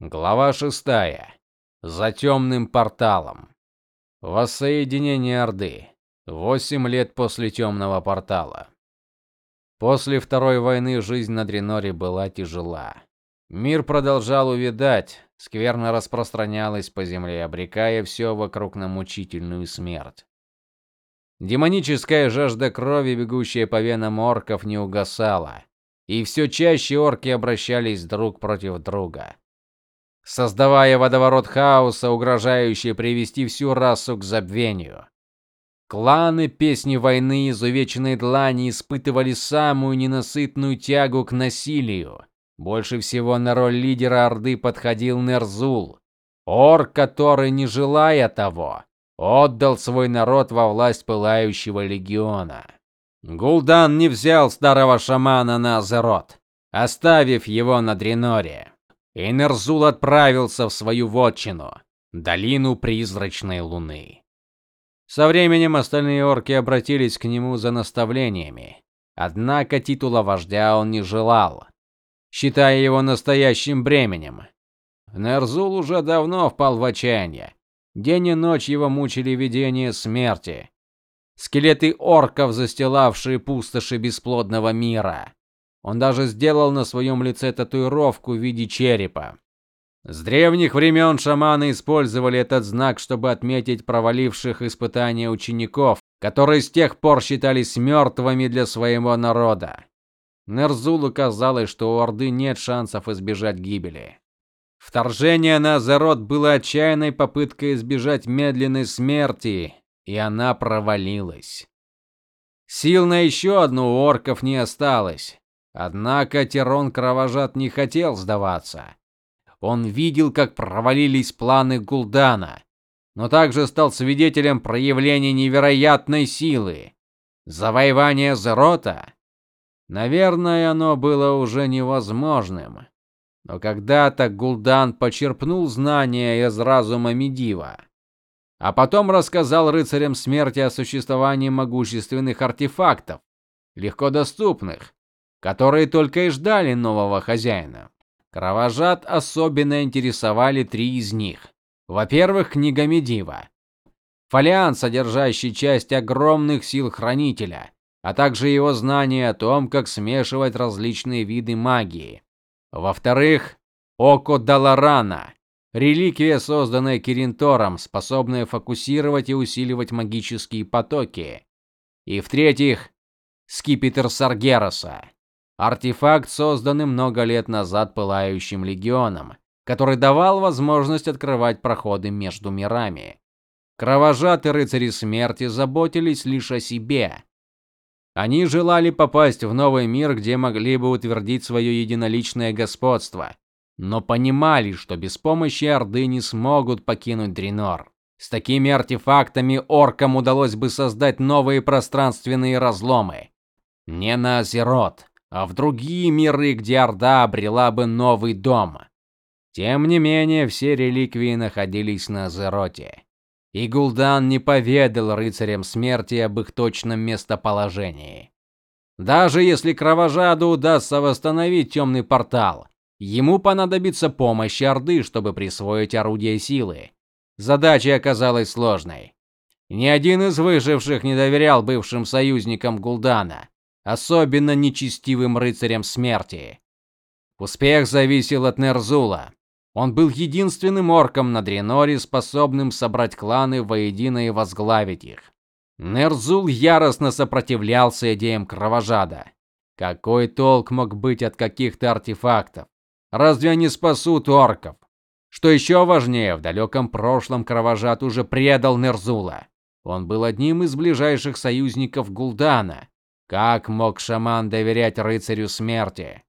Глава шестая. За темным порталом. Воссоединение Орды. Восемь лет после темного портала. После Второй войны жизнь на Дреноре была тяжела. Мир продолжал увядать, скверно распространялась по земле, обрекая все вокруг на мучительную смерть. Демоническая жажда крови, бегущая по венам орков, не угасала, и все чаще орки обращались друг против друга создавая водоворот хаоса, угрожающий привести всю расу к забвению. Кланы Песни войны изувеченные длани испытывали самую ненасытную тягу к насилию. Больше всего на роль лидера Орды подходил Нерзул, орк, который, не желая того, отдал свой народ во власть пылающего легиона. Гул'дан не взял старого шамана на Азерот, оставив его на Дреноре. Энерзул отправился в свою вотчину, долину призрачной луны. Со временем остальные орки обратились к нему за наставлениями. Однако титула вождя он не желал, считая его настоящим бременем. Нерзул уже давно впал в отчаяние. День и ночь его мучили видения смерти. Скелеты орков, застилавшие пустоши бесплодного мира. Он даже сделал на своем лице татуировку в виде черепа. С древних времен шаманы использовали этот знак, чтобы отметить проваливших испытания учеников, которые с тех пор считались мертвыми для своего народа. Нерзулу казалось, что у Орды нет шансов избежать гибели. Вторжение на Азерот было отчаянной попыткой избежать медленной смерти, и она провалилась. Сил на еще одну у орков не осталось. Однако Терон Кровожад не хотел сдаваться. Он видел, как провалились планы Гул'дана, но также стал свидетелем проявления невероятной силы. Завоевание Зерота. Наверное, оно было уже невозможным. Но когда-то Гул'дан почерпнул знания из разума Медива, а потом рассказал рыцарям смерти о существовании могущественных артефактов, легко доступных, которые только и ждали нового хозяина. Кровожад особенно интересовали три из них. Во-первых, книга Медива. Фолиант, содержащий часть огромных сил хранителя, а также его знания о том, как смешивать различные виды магии. Во-вторых, Око Даларана, реликвия, созданная Киринтором, способная фокусировать и усиливать магические потоки. И в-третьих, скипетр Саргераса, Артефакт, созданный много лет назад пылающим легионом, который давал возможность открывать проходы между мирами. Кровожадые рыцари смерти заботились лишь о себе. Они желали попасть в новый мир, где могли бы утвердить свое единоличное господство, но понимали, что без помощи Орды не смогут покинуть Дренор. С такими артефактами оркам удалось бы создать новые пространственные разломы. Не на Азерот, а в другие миры, где Орда обрела бы новый дом. Тем не менее, все реликвии находились на Азероте. И Гул'дан не поведал рыцарям смерти об их точном местоположении. Даже если кровожаду удастся восстановить темный портал, ему понадобится помощь Орды, чтобы присвоить орудие силы. Задача оказалась сложной. Ни один из выживших не доверял бывшим союзникам Гул'дана, особенно нечестивым рыцарям смерти. Успех зависел от Нерзула. Он был единственным орком на Дреноре, способным собрать кланы воедино и возглавить их. Нерзул яростно сопротивлялся идеям кровожада. Какой толк мог быть от каких-то артефактов? Разве они спасут орков? Что еще важнее, в далеком прошлом кровожад уже предал Нерзула. Он был одним из ближайших союзников Гул'дана, как мог шаман доверять рыцарю смерти?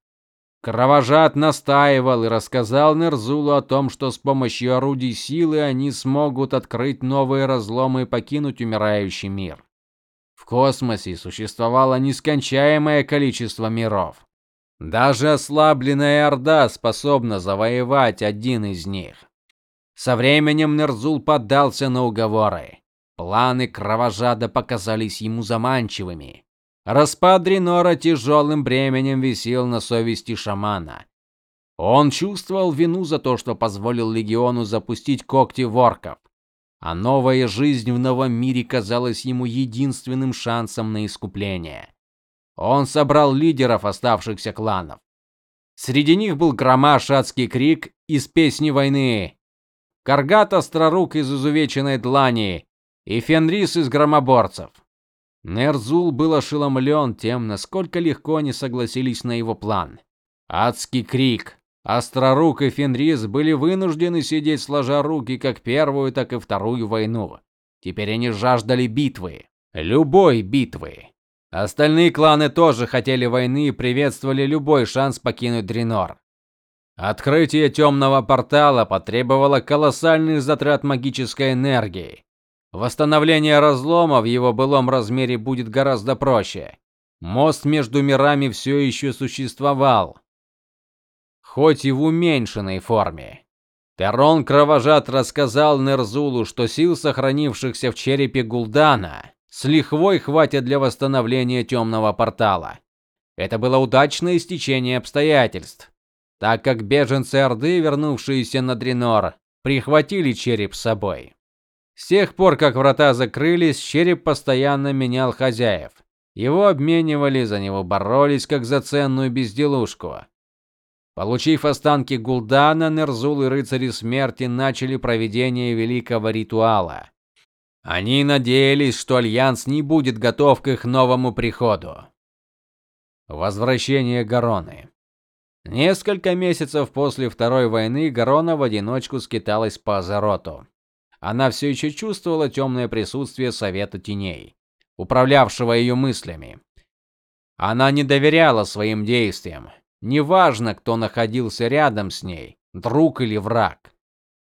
Кровожад настаивал и рассказал Нерзулу о том, что с помощью орудий силы они смогут открыть новые разломы и покинуть умирающий мир. В космосе существовало нескончаемое количество миров. Даже ослабленная Орда способна завоевать один из них. Со временем Нерзул поддался на уговоры. Планы кровожада показались ему заманчивыми. Распад Ренора тяжелым бременем висел на совести шамана. Он чувствовал вину за то, что позволил легиону запустить когти в орков, а новая жизнь в новом мире казалась ему единственным шансом на искупление. Он собрал лидеров оставшихся кланов. Среди них был Громаш Адский крик из песни войны, Каргат Острорук из изувеченной длани и Фенрис из громоборцев. Нерзул был ошеломлен тем, насколько легко они согласились на его план. Адский крик, Острорук и Фенрис были вынуждены сидеть сложа руки как первую, так и вторую войну. Теперь они жаждали битвы, любой битвы. Остальные кланы тоже хотели войны и приветствовали любой шанс покинуть Дренор. Открытие темного портала потребовало колоссальных затрат магической энергии. Восстановление разлома в его былом размере будет гораздо проще. Мост между мирами все еще существовал, хоть и в уменьшенной форме. Терон Кровожад рассказал Нерзулу, что сил, сохранившихся в черепе Гулдана, с лихвой хватит для восстановления темного портала. Это было удачное стечение обстоятельств так как беженцы Орды, вернувшиеся на Дренор, прихватили череп с собой. С тех пор, как врата закрылись, череп постоянно менял хозяев. Его обменивали, за него боролись, как за ценную безделушку. Получив останки Гулдана, Нерзул и рыцари смерти начали проведение великого ритуала. Они надеялись, что альянс не будет готов к их новому приходу. Возвращение Гароны. Несколько месяцев после Второй войны Гарона в одиночку скиталась по Азероту. Она все еще чувствовала темное присутствие Совета Теней, управлявшего ее мыслями. Она не доверяла своим действиям. Неважно, кто находился рядом с ней, друг или враг.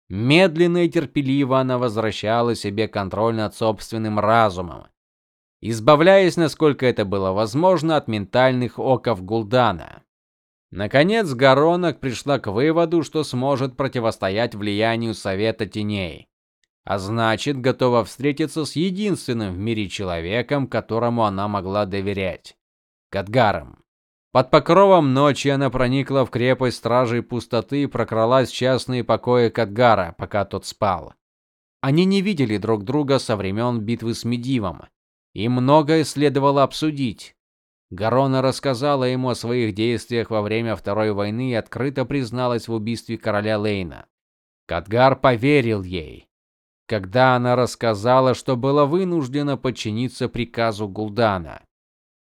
Медленно и терпеливо она возвращала себе контроль над собственным разумом, избавляясь, насколько это было возможно, от ментальных оков Гулдана. Наконец Горонок пришла к выводу, что сможет противостоять влиянию Совета Теней, а значит, готова встретиться с единственным в мире человеком, которому она могла доверять Кадгаром. Под покровом ночи она проникла в крепость Стражей Пустоты и прокралась в частные покои Кадгара, пока тот спал. Они не видели друг друга со времен битвы с Медивом, и многое следовало обсудить. Гарона рассказала ему о своих действиях во время Второй войны и открыто призналась в убийстве короля Лейна. Кадгар поверил ей, когда она рассказала, что была вынуждена подчиниться приказу Гулдана.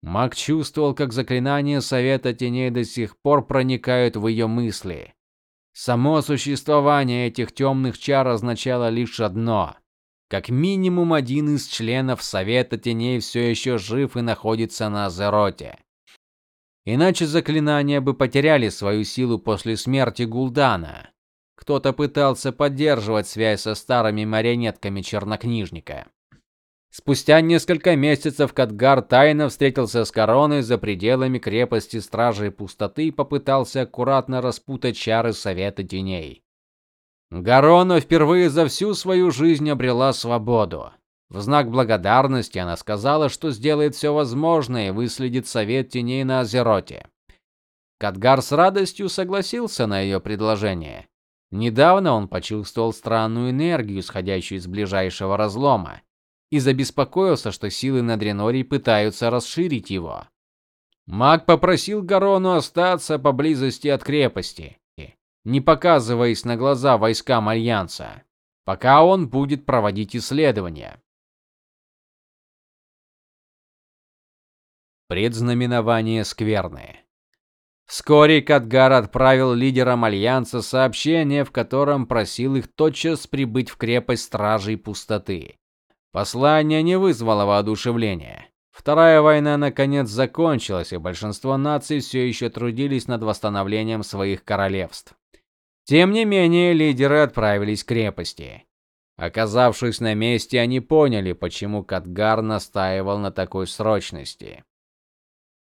Маг чувствовал, как заклинания Совета Теней до сих пор проникают в ее мысли. Само существование этих темных чар означало лишь одно: как минимум один из членов Совета Теней все еще жив и находится на Азероте. Иначе заклинания бы потеряли свою силу после смерти Гулдана. Кто-то пытался поддерживать связь со старыми марионетками чернокнижника. Спустя несколько месяцев Кадгар тайно встретился с Короной за пределами крепости Стражей Пустоты и попытался аккуратно распутать чары Совета Теней. Гарона впервые за всю свою жизнь обрела свободу. В знак благодарности она сказала, что сделает все возможное и выследит совет теней на Азероте. Кадгар с радостью согласился на ее предложение. Недавно он почувствовал странную энергию, исходящую из ближайшего разлома, и забеспокоился, что силы на Дренории пытаются расширить его. Маг попросил Гарону остаться поблизости от крепости не показываясь на глаза войскам альянса, пока он будет проводить исследования. Предзнаменование скверны. Вскоре Кадгар отправил лидерам альянса сообщение, в котором просил их тотчас прибыть в крепость Стражей Пустоты. Послание не вызвало воодушевления. Вторая война наконец закончилась, и большинство наций все еще трудились над восстановлением своих королевств. Тем не менее, лидеры отправились к крепости. Оказавшись на месте, они поняли, почему Катгар настаивал на такой срочности.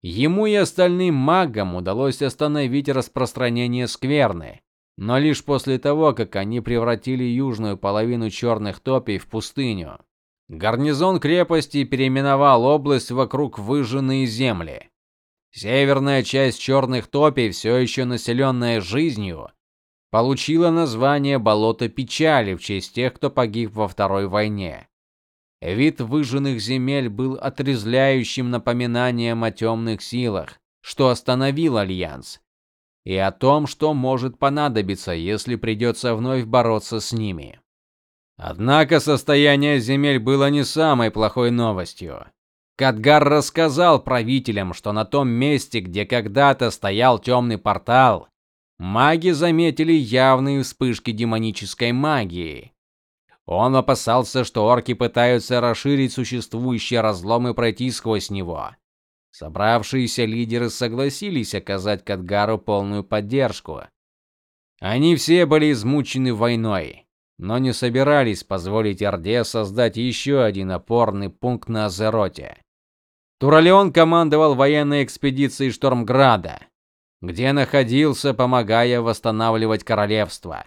Ему и остальным магам удалось остановить распространение скверны, но лишь после того, как они превратили южную половину черных топий в пустыню. Гарнизон крепости переименовал область вокруг выжженные земли. северная часть черных топей, все еще населенная жизнью, получила название Болото печали в честь тех, кто погиб во Второй войне. Вид выжженных земель был отрезвляющим напоминанием о темных силах, что остановил альянс, и о том, что может понадобиться, если придется вновь бороться с ними. Однако состояние земель было не самой плохой новостью. Кадгар рассказал правителям, что на том месте, где когда-то стоял темный портал, маги заметили явные вспышки демонической магии. Он опасался, что орки пытаются расширить существующий разлом и пройти сквозь него. Собравшиеся лидеры согласились оказать Кадгару полную поддержку. Они все были измучены войной, но не собирались позволить Орде создать еще один опорный пункт на Азероте. Туралеон командовал военной экспедицией Штормграда, где находился, помогая восстанавливать королевство.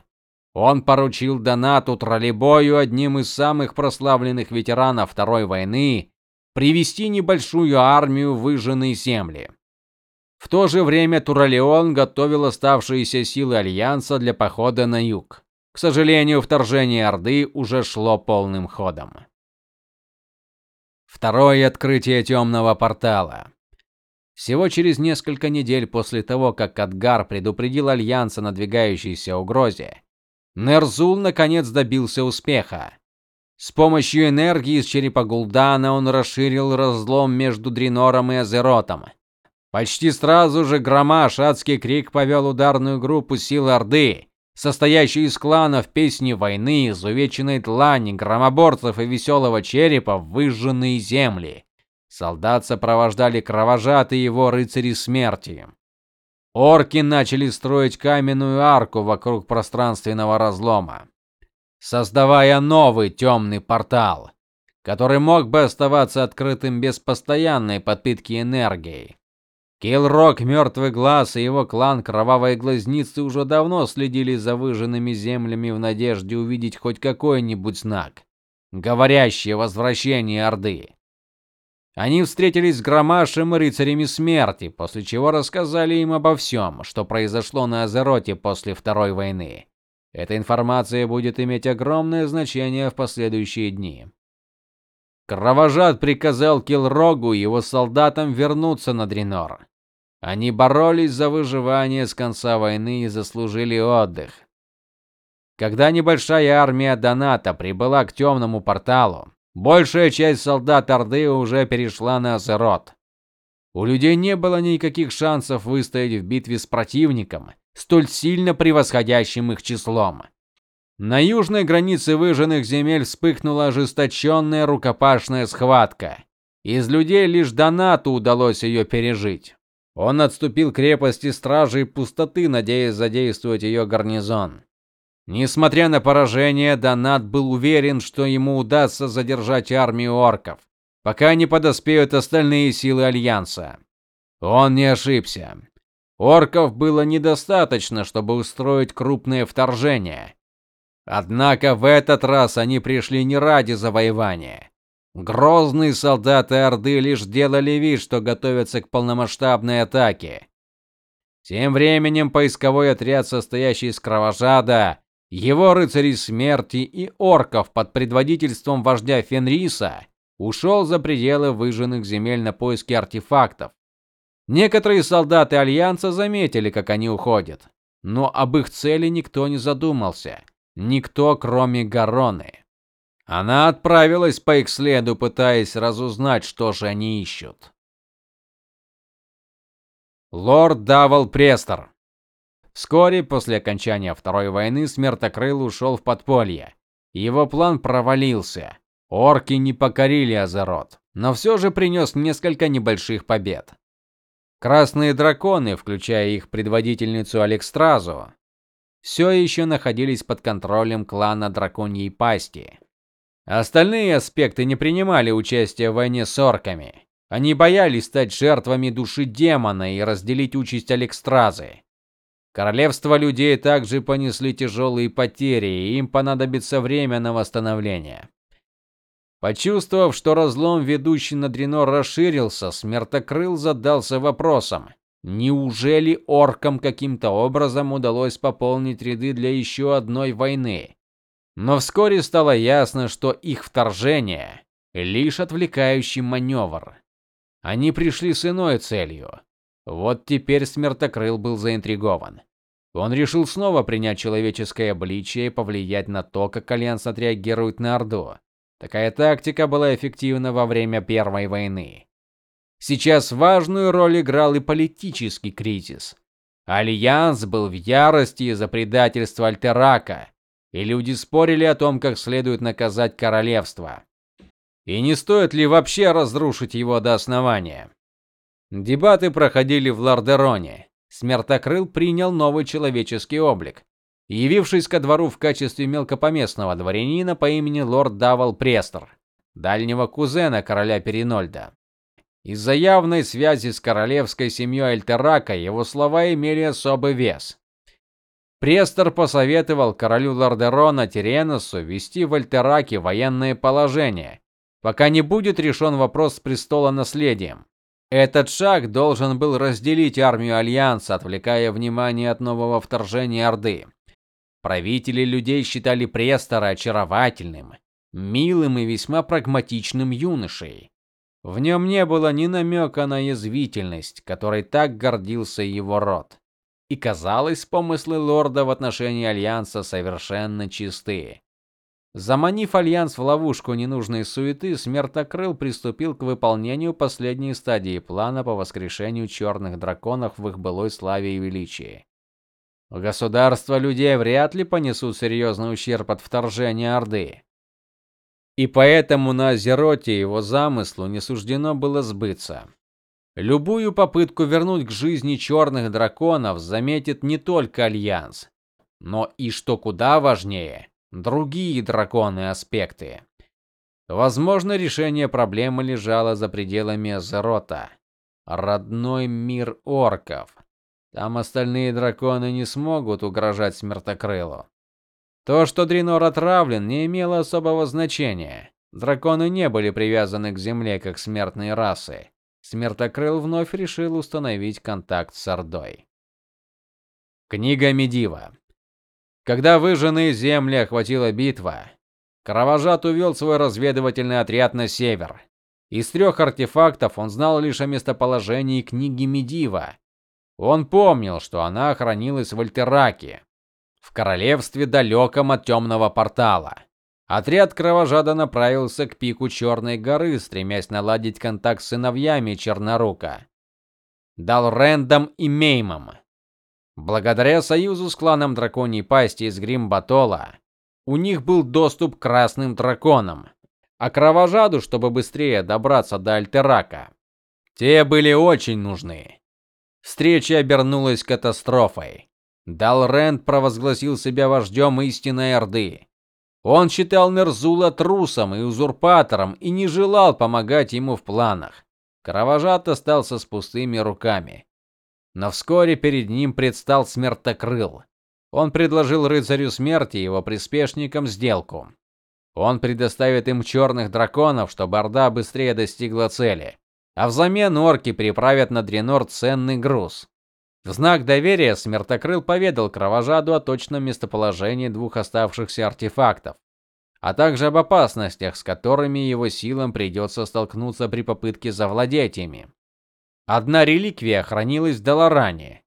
Он поручил Донату Троллебою, одним из самых прославленных ветеранов Второй войны, привести небольшую армию в выжженные земли. В то же время Туралеон готовил оставшиеся силы альянса для похода на юг. К сожалению, вторжение Орды уже шло полным ходом. Второе открытие темного портала. Всего через несколько недель после того, как Адгар предупредил альянс о надвигающейся угрозе, Нерзул наконец добился успеха. С помощью энергии из черепа Гул'дана он расширил разлом между Дренором и Азеротом. Почти сразу же Громаш, адский крик повел ударную группу сил Орды, состоящую из кланов Песни войны, изувеченной тлани, громоборцев и веселого черепа в выжженные земли. Солдат сопровождали кровожатые его рыцари смерти. Орки начали строить каменную арку вокруг пространственного разлома, создавая новый темный портал, который мог бы оставаться открытым без постоянной подпитки энергией. Килрок, Мертвый глаз и его клан Кровавые глазницы уже давно следили за выжженными землями в надежде увидеть хоть какой-нибудь знак, говорящий о возвращении Орды. Они встретились с Громашем и рыцарями смерти, после чего рассказали им обо всем, что произошло на Азероте после Второй войны. Эта информация будет иметь огромное значение в последующие дни. Кровожад приказал Килрогу и его солдатам вернуться на Дренор. Они боролись за выживание с конца войны и заслужили отдых. Когда небольшая армия Доната прибыла к темному порталу, Большая часть солдат Орды уже перешла на Азерот. У людей не было никаких шансов выстоять в битве с противником, столь сильно превосходящим их числом. На южной границе выжженных земель вспыхнула ожесточенная рукопашная схватка. Из людей лишь Донату удалось ее пережить. Он отступил к крепости стражей пустоты, надеясь задействовать ее гарнизон. Несмотря на поражение, Донат был уверен, что ему удастся задержать армию орков, пока не подоспеют остальные силы альянса. Он не ошибся. Орков было недостаточно, чтобы устроить крупное вторжение. Однако в этот раз они пришли не ради завоевания. Грозные солдаты Орды лишь делали вид, что готовятся к полномасштабной атаке. Тем временем поисковой отряд, состоящий из кровожада, его рыцари смерти и орков под предводительством вождя Фенриса ушел за пределы выжженных земель на поиски артефактов. Некоторые солдаты альянса заметили, как они уходят, но об их цели никто не задумался. Никто, кроме Гароны. Она отправилась по их следу, пытаясь разузнать, что же они ищут. Лорд Давал Престор Вскоре после окончания Второй войны Смертокрыл ушел в подполье. Его план провалился. Орки не покорили Азерот, но все же принес несколько небольших побед. Красные драконы, включая их предводительницу Алекстразу, все еще находились под контролем клана Драконьей Пасти. Остальные аспекты не принимали участия в войне с орками. Они боялись стать жертвами души демона и разделить участь Алекстразы. Королевства людей также понесли тяжелые потери, и им понадобится время на восстановление. Почувствовав, что разлом, ведущий на Дренор, расширился, Смертокрыл задался вопросом: неужели оркам каким-то образом удалось пополнить ряды для еще одной войны? Но вскоре стало ясно, что их вторжение лишь отвлекающий маневр. Они пришли с иной целью. Вот теперь Смертокрыл был заинтригован. Он решил снова принять человеческое обличие и повлиять на то, как альянс отреагирует на Орду. Такая тактика была эффективна во время Первой войны. Сейчас важную роль играл и политический кризис. Альянс был в ярости из-за предательства Альтерака, и люди спорили о том, как следует наказать королевство. И не стоит ли вообще разрушить его до основания? Дебаты проходили в Лордероне. Смертокрыл принял новый человеческий облик явившись ко двору в качестве мелкопоместного дворянина по имени лорд Давал Престор, дальнего кузена короля Перинольда. Из-за явной связи с королевской семьей Альтерака его слова имели особый вес. Престор посоветовал королю Лордерона Тиреносу ввести в Альтераке военное положение, пока не будет решен вопрос с престолонаследием. Этот шаг должен был разделить армию альянса, отвлекая внимание от нового вторжения Орды. Правители людей считали Престора очаровательным, милым и весьма прагматичным юношей. В нем не было ни намека на язвительность, которой так гордился его род. И казалось, помыслы лорда в отношении альянса совершенно чисты. Заманив альянс в ловушку ненужной суеты, Смертокрыл приступил к выполнению последней стадии плана по воскрешению черных драконов в их былой славе и величии. Государства людей вряд ли понесут серьезный ущерб от вторжения Орды. И поэтому на Азероте его замыслу не суждено было сбыться. Любую попытку вернуть к жизни черных драконов заметит не только альянс, но и что куда важнее, другие драконы аспекты. Возможно, решение проблемы лежало за пределами Азерота, родной мир орков. Там остальные драконы не смогут угрожать Смертокрылу. То, что Дринор отравлен, не имело особого значения. Драконы не были привязаны к земле как смертные расы. Смертокрыл вновь решил установить контакт с Ордой. Книга Медива. Когда выжженные земли охватила битва, Кровожат увел свой разведывательный отряд на север. Из трех артефактов он знал лишь о местоположении книги Медива, он помнил, что она хранилась в Альтераке, в королевстве далеком от темного портала. Отряд кровожада направился к пику Черной горы, стремясь наладить контакт с сыновьями Чернорука, Далрендом и Меймом. Благодаря союзу с кланом Драконьей Пасти из Гримбатола, у них был доступ к красным драконам, а кровожаду, чтобы быстрее добраться до Альтерака, те были очень нужны. Встреча обернулась катастрофой. Далренд провозгласил себя вождем истинной Орды. Он считал Нерзула трусом и узурпатором и не желал помогать ему в планах. Кровожат остался с пустыми руками. Но вскоре перед ним предстал Смертокрыл. Он предложил рыцарю смерти и его приспешникам сделку. Он предоставит им черных драконов, чтобы Орда быстрее достигла цели а взамен орки приправят на Дренор ценный груз. В знак доверия Смертокрыл поведал Кровожаду о точном местоположении двух оставшихся артефактов, а также об опасностях, с которыми его силам придется столкнуться при попытке завладеть ими. Одна реликвия хранилась в Даларане,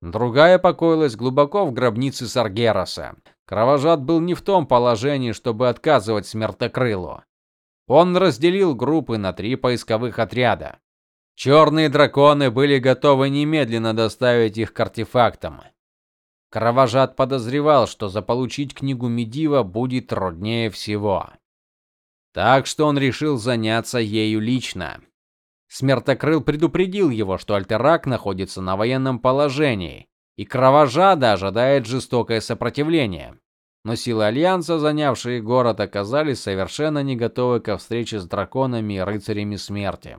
другая покоилась глубоко в гробнице Саргераса. Кровожад был не в том положении, чтобы отказывать Смертокрылу. Он разделил группы на три поисковых отряда. Черные драконы были готовы немедленно доставить их к артефактам. Кровожад подозревал, что заполучить книгу Медива будет труднее всего. Так что он решил заняться ею лично. Смертокрыл предупредил его, что Альтерак находится на военном положении, и Кровожада ожидает жестокое сопротивление но силы альянса, занявшие город, оказались совершенно не готовы ко встрече с драконами и рыцарями смерти.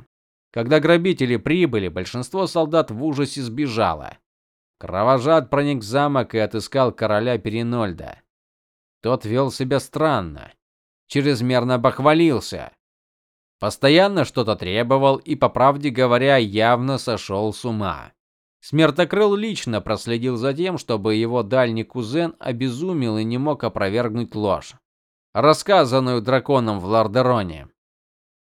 Когда грабители прибыли, большинство солдат в ужасе сбежало. Кровожад проник в замок и отыскал короля Перинольда. Тот вел себя странно. чрезмерно бахвалился. Постоянно что-то требовал и, по правде говоря, явно сошел с ума. Смертокрыл лично проследил за тем, чтобы его дальний кузен обезумел и не мог опровергнуть ложь, рассказанную драконом в Лардероне.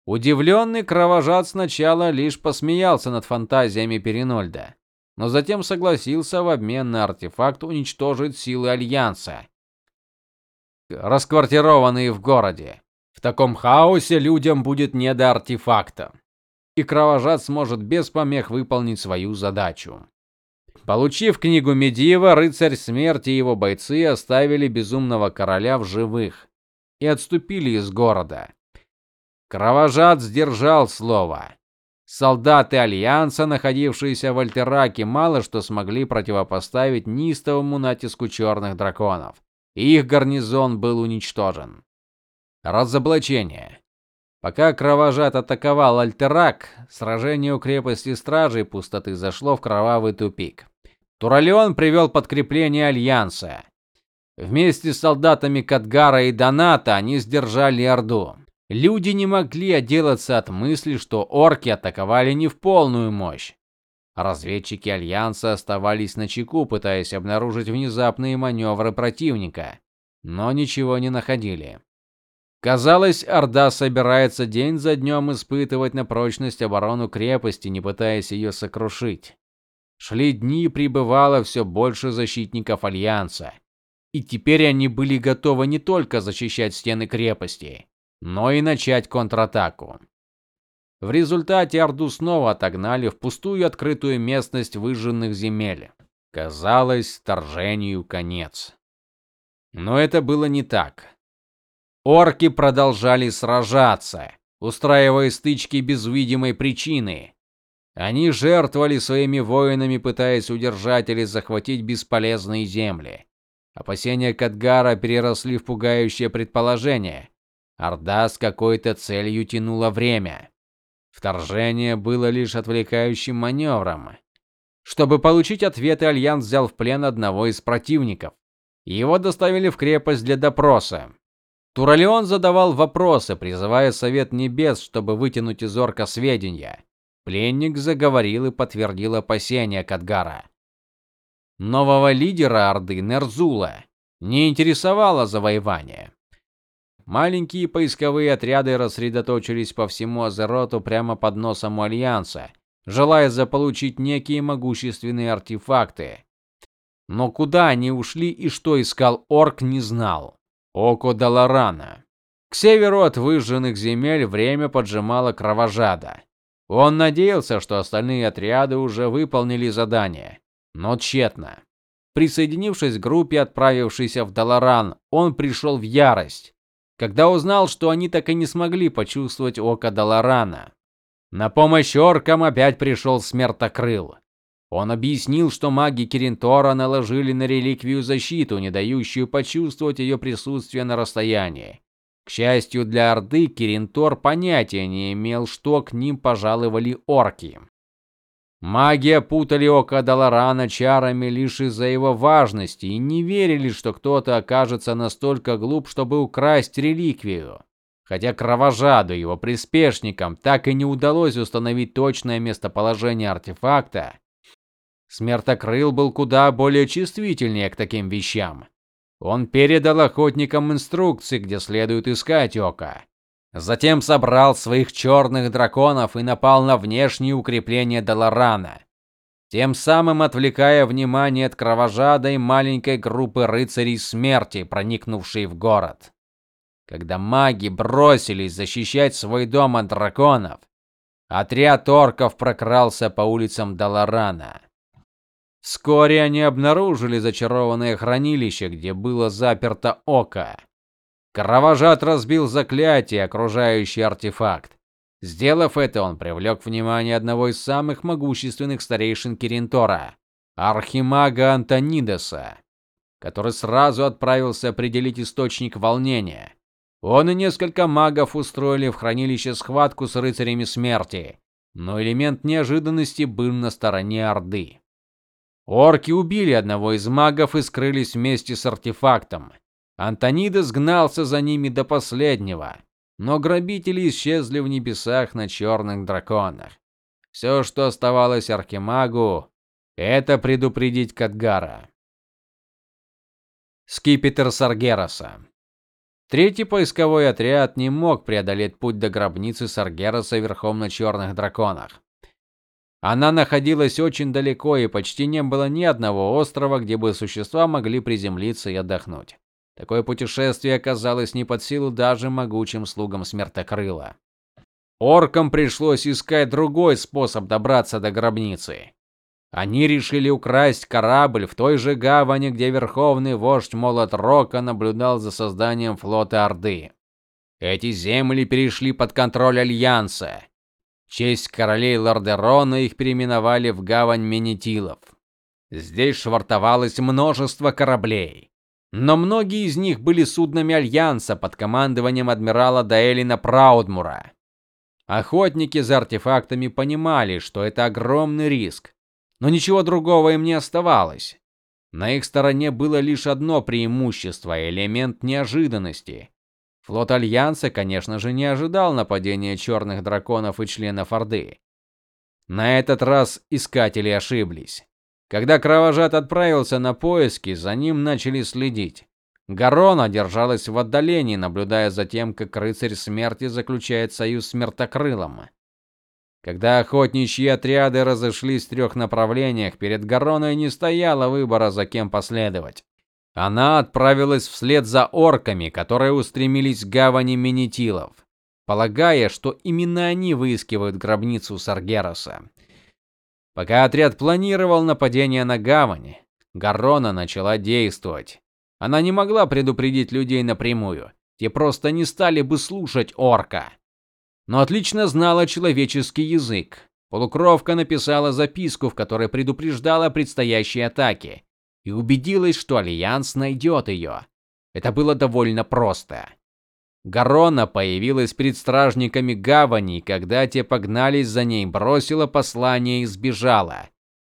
Удивленный кровожад сначала лишь посмеялся над фантазиями Перинольда, но затем согласился в обмен на артефакт уничтожить силы альянса, расквартированные в городе. В таком хаосе людям будет не до артефакта, и кровожад сможет без помех выполнить свою задачу. Получив книгу Медива, рыцарь смерти и его бойцы оставили безумного короля в живых и отступили из города. Кровожад сдержал слово. Солдаты альянса, находившиеся в Альтераке, мало что смогли противопоставить нистовому натиску черных драконов, их гарнизон был уничтожен. Разоблачение. Пока кровожад атаковал Альтерак, сражение у крепости Стражей Пустоты зашло в кровавый тупик. Туралион привел подкрепление альянса. Вместе с солдатами Кадгара и Доната они сдержали Орду. Люди не могли отделаться от мысли, что орки атаковали не в полную мощь. Разведчики альянса оставались на чеку, пытаясь обнаружить внезапные маневры противника, но ничего не находили. Казалось, Орда собирается день за днем испытывать на прочность оборону крепости, не пытаясь ее сокрушить. Шли дни, прибывало все больше защитников альянса, и теперь они были готовы не только защищать стены крепости, но и начать контратаку. В результате Орду снова отогнали в пустую открытую местность выжженных земель. Казалось, вторжению конец. Но это было не так. Орки продолжали сражаться, устраивая стычки без видимой причины. Они жертвовали своими воинами, пытаясь удержать или захватить бесполезные земли. Опасения Кадгара переросли в пугающее предположение. Орда с какой-то целью тянула время. Вторжение было лишь отвлекающим маневром. Чтобы получить ответы, альянс взял в плен одного из противников. Его доставили в крепость для допроса. Туралион задавал вопросы, призывая совет небес, чтобы вытянуть из орка сведения. Пленник заговорил и подтвердил опасения Кадгара. Нового лидера Орды Нерзула не интересовало завоевание. Маленькие поисковые отряды рассредоточились по всему Азероту прямо под носом у альянса, желая заполучить некие могущественные артефакты. Но куда они ушли и что искал орк, не знал. Око Даларана. К северу от выжженных земель время поджимало кровожада. Он надеялся, что остальные отряды уже выполнили задание, но тщетно. Присоединившись к группе, отправившейся в Даларан, он пришел в ярость, когда узнал, что они так и не смогли почувствовать око Даларана. На помощь оркам опять пришел Смертокрыл. Он объяснил, что маги Киринтора наложили на реликвию защиту, не дающую почувствовать ее присутствие на расстоянии. К счастью для Орды, Киринтор понятия не имел, что к ним пожаловали орки. Маги опутали око Даларана чарами лишь из-за его важности и не верили, что кто-то окажется настолько глуп, чтобы украсть реликвию. Хотя кровожаду его приспешникам так и не удалось установить точное местоположение артефакта, Смертокрыл был куда более чувствительнее к таким вещам. Он передал охотникам инструкции, где следует искать око. Затем собрал своих черных драконов и напал на внешние укрепления Даларана, тем самым отвлекая внимание от кровожадой маленькой группы рыцарей смерти, проникнувшей в город. Когда маги бросились защищать свой дом от драконов, отряд орков прокрался по улицам Даларана. Вскоре они обнаружили зачарованное хранилище, где было заперто око. Кровожад разбил заклятие, окружающее артефакт. Сделав это, он привлек внимание одного из самых могущественных старейшин Киринтора, архимага Антонидеса, который сразу отправился определить источник волнения. Он и несколько магов устроили в хранилище схватку с рыцарями смерти, но элемент неожиданности был на стороне Орды. Орки убили одного из магов и скрылись вместе с артефактом. Антонидес гнался за ними до последнего, но грабители исчезли в небесах на черных драконах. Все, что оставалось Архимагу, это предупредить Кадгара. Скипетр Саргераса. Третий поисковой отряд не мог преодолеть путь до гробницы Саргераса верхом на черных драконах. Она находилась очень далеко, и почти не было ни одного острова, где бы существа могли приземлиться и отдохнуть. Такое путешествие оказалось не под силу даже могучим слугам Смертокрыла. Оркам пришлось искать другой способ добраться до гробницы. Они решили украсть корабль в той же гавани, где верховный вождь Молот Рока наблюдал за созданием флота Орды. Эти земли перешли под контроль альянса. Честь королей Лордерона их переименовали в гавань Менетилов. Здесь швартовалось множество кораблей, но многие из них были суднами альянса под командованием адмирала Даэлина Праудмура. Охотники за артефактами понимали, что это огромный риск, но ничего другого им не оставалось. На их стороне было лишь одно преимущество элемент неожиданности. Флот альянса, конечно же, не ожидал нападения черных драконов и членов Орды. На этот раз искатели ошиблись. Когда кровожад отправился на поиски, за ним начали следить. Гарона держалась в отдалении, наблюдая за тем, как рыцарь смерти заключает союз с мертокрылом. Когда охотничьи отряды разошлись в трех направлениях, перед Гароной не стояло выбора, за кем последовать. Она отправилась вслед за орками, которые устремились к гавани Менетилов, полагая, что именно они выискивают гробницу Саргераса. Пока отряд планировал нападение на гавань, Гарона начала действовать. Она не могла предупредить людей напрямую. Те просто не стали бы слушать орка но отлично знала человеческий язык. Полукровка написала записку, в которой предупреждала о предстоящей атаке, и убедилась, что альянс найдет ее. Это было довольно просто. Гарона появилась перед стражниками гавани, когда те погнались за ней, бросила послание и сбежала.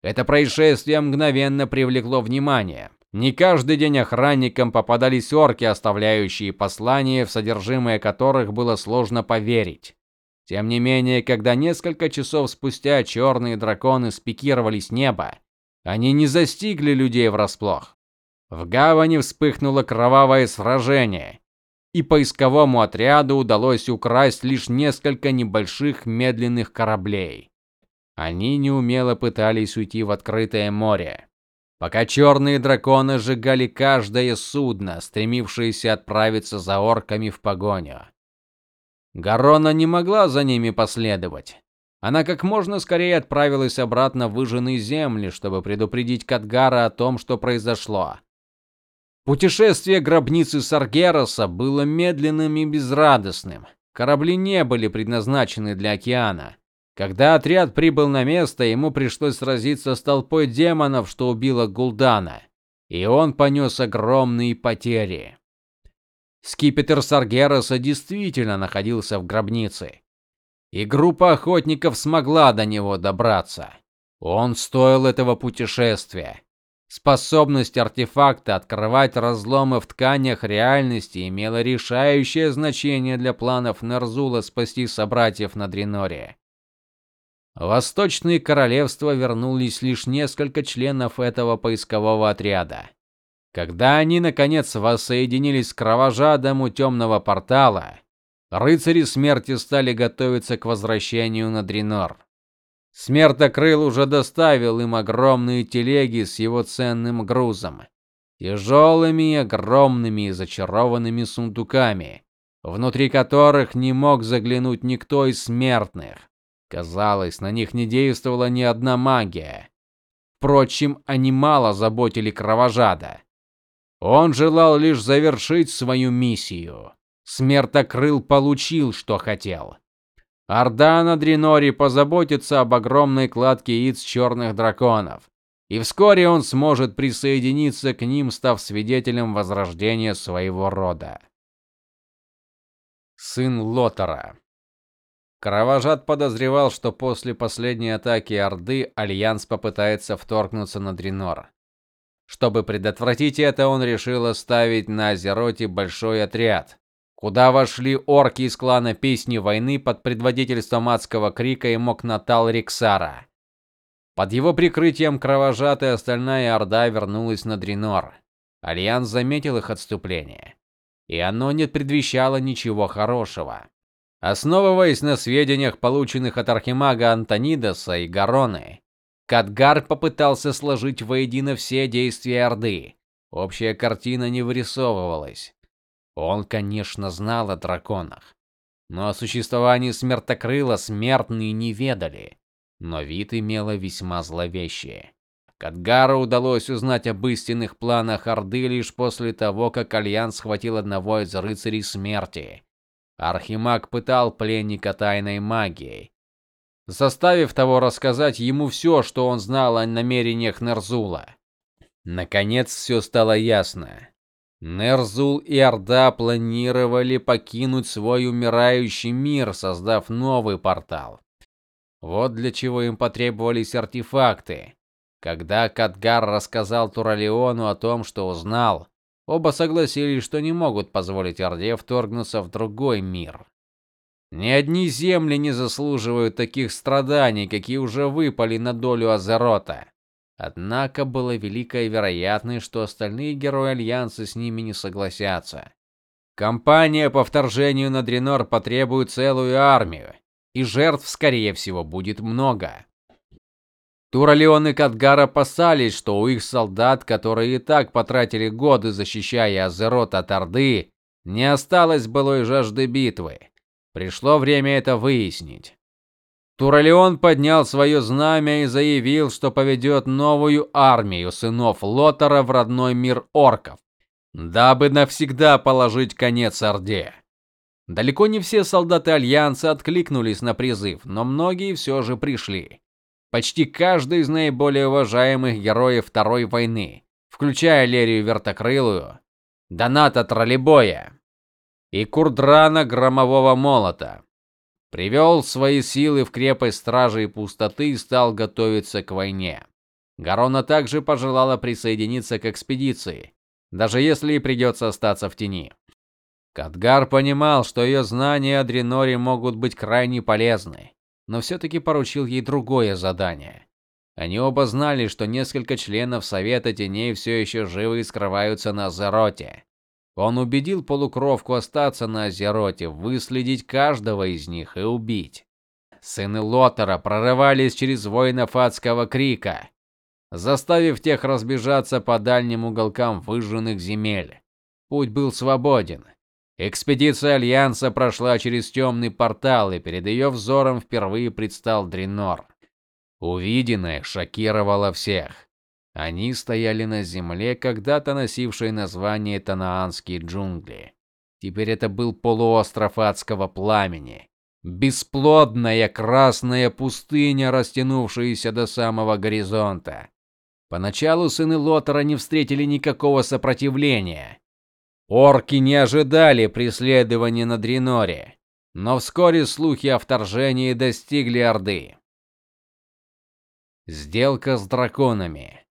Это происшествие мгновенно привлекло внимание. Не каждый день охранникам попадались орки, оставляющие послания, в содержимое которых было сложно поверить. Тем не менее, когда несколько часов спустя черные драконы спикировали с неба, они не застигли людей врасплох. В гавани вспыхнуло кровавое сражение, и поисковому отряду удалось украсть лишь несколько небольших медленных кораблей. Они неумело пытались уйти в открытое море, пока черные драконы сжигали каждое судно, стремившееся отправиться за орками в погоню. Гарона не могла за ними последовать. Она как можно скорее отправилась обратно в выжженные земли, чтобы предупредить Кадгара о том, что произошло. Путешествие гробницы Саргероса было медленным и безрадостным. Корабли не были предназначены для океана. Когда отряд прибыл на место, ему пришлось сразиться с толпой демонов, что убило Гулдана, и он понес огромные потери. Скипетр Саргераса действительно находился в гробнице, и группа охотников смогла до него добраться. Он стоил этого путешествия. Способность артефакта открывать разломы в тканях реальности имела решающее значение для планов Нерзула спасти собратьев на Дреноре. Восточные королевства вернулись лишь несколько членов этого поискового отряда. Когда они наконец воссоединились с кровожадом у темного портала, рыцари смерти стали готовиться к возвращению на Дренор. Смертокрыл уже доставил им огромные телеги с его ценным грузом, тяжелыми огромными и зачарованными сундуками, внутри которых не мог заглянуть никто из смертных. Казалось, на них не действовала ни одна магия. Впрочем, они мало заботили кровожада. Он желал лишь завершить свою миссию. Смертокрыл получил, что хотел. Орда на Дреноре позаботится об огромной кладке яиц черных драконов, и вскоре он сможет присоединиться к ним, став свидетелем возрождения своего рода. Сын Лотара. Кровожад подозревал, что после последней атаки Орды альянс попытается вторгнуться на Дренор. Чтобы предотвратить это, он решил оставить на Азероте большой отряд, куда вошли орки из клана Песни войны под предводительством Адского крика и Мокнатал Риксара. Под его прикрытием Кровожада остальная орда вернулась на Дренор. Альянс заметил их отступление, и оно не предвещало ничего хорошего. Основываясь на сведениях, полученных от архимага Антонидаса и Гароны, Кадгар попытался сложить воедино все действия Орды. Общая картина не вырисовывалась. Он, конечно, знал о драконах, но о существовании смертокрыла смертные не ведали, но вид имело весьма зловещее. Кадгару удалось узнать об истинных планах Орды лишь после того, как Альянс схватил одного из рыцарей смерти. Архимаг пытал пленника тайной магией, заставив того рассказать ему все, что он знал о намерениях Нерзула. Наконец все стало ясно. Нерзул и Орда планировали покинуть свой умирающий мир, создав новый портал. Вот для чего им потребовались артефакты. Когда Кадгар рассказал Туралиону о том, что узнал, оба согласились, что не могут позволить Орде вторгнуться в другой мир. Ни одни земли не заслуживают таких страданий, какие уже выпали на долю Азерота. Однако была великая вероятность, что остальные герои альянса с ними не согласятся. Компания по вторжению на Дренор потребует целую армию, и жертв, скорее всего, будет много. Туралион и Кадгар опасались, что у их солдат, которые и так потратили годы защищая Азерот от Орды, не осталось былой жажды битвы. Пришло время это выяснить. Туралион поднял свое знамя и заявил, что поведет новую армию сынов Лотара в родной мир орков, дабы навсегда положить конец Орде. Далеко не все солдаты альянса откликнулись на призыв, но многие все же пришли. Почти каждый из наиболее уважаемых героев Второй войны, включая Лерию Вертокрылую, Доната Троллебоя, и Курдрана Громового Молота. Привел свои силы в крепость Стражи Пустоты и стал готовиться к войне. Гарона также пожелала присоединиться к экспедиции, даже если и придется остаться в тени. Кадгар понимал, что ее знания о Дреноре могут быть крайне полезны, но все таки поручил ей другое задание. Они оба знали, что несколько членов Совета Теней все еще живы и скрываются на Зароте. Он убедил полукровку остаться на Азероте, выследить каждого из них и убить. Сыны Лотера прорывались через воинов адского крика, заставив тех разбежаться по дальним уголкам выжженных земель. Путь был свободен. Экспедиция альянса прошла через темный портал, и перед ее взором впервые предстал Дренор. Увиденное шокировало всех. Они стояли на земле, когда-то носившей название Танаанские джунгли. Теперь это был полуостров адского пламени, бесплодная красная пустыня, растянувшаяся до самого горизонта. Поначалу сыны Лотера не встретили никакого сопротивления. Орки не ожидали преследования на Дреноре, но вскоре слухи о вторжении достигли Орды. Сделка с драконами.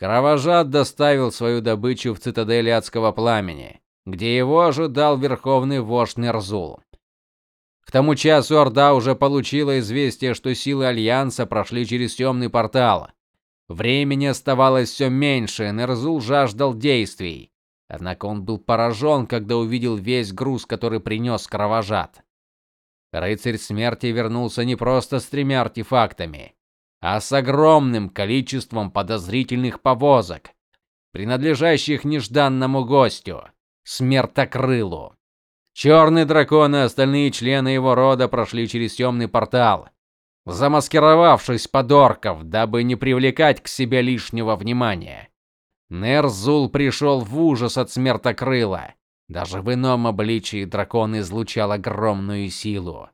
Кровожад доставил свою добычу в цитадель адского пламени, где его ожидал верховный вождь Нерзул. К тому часу Орда уже получила известие, что силы альянса прошли через темный портал. Времени оставалось все меньше, Нерзул жаждал действий. Однако он был поражен, когда увидел весь груз, который принес кровожад. Рыцарь смерти вернулся не просто с тремя артефактами а с огромным количеством подозрительных повозок, принадлежащих нежданному гостю смертокрылу. Черный дракон и остальные члены его рода прошли через темный портал, замаскировавшись под орков, дабы не привлекать к себе лишнего внимания. Нерзул пришел в ужас от смертокрыла. Даже в ином обличии дракон излучал огромную силу.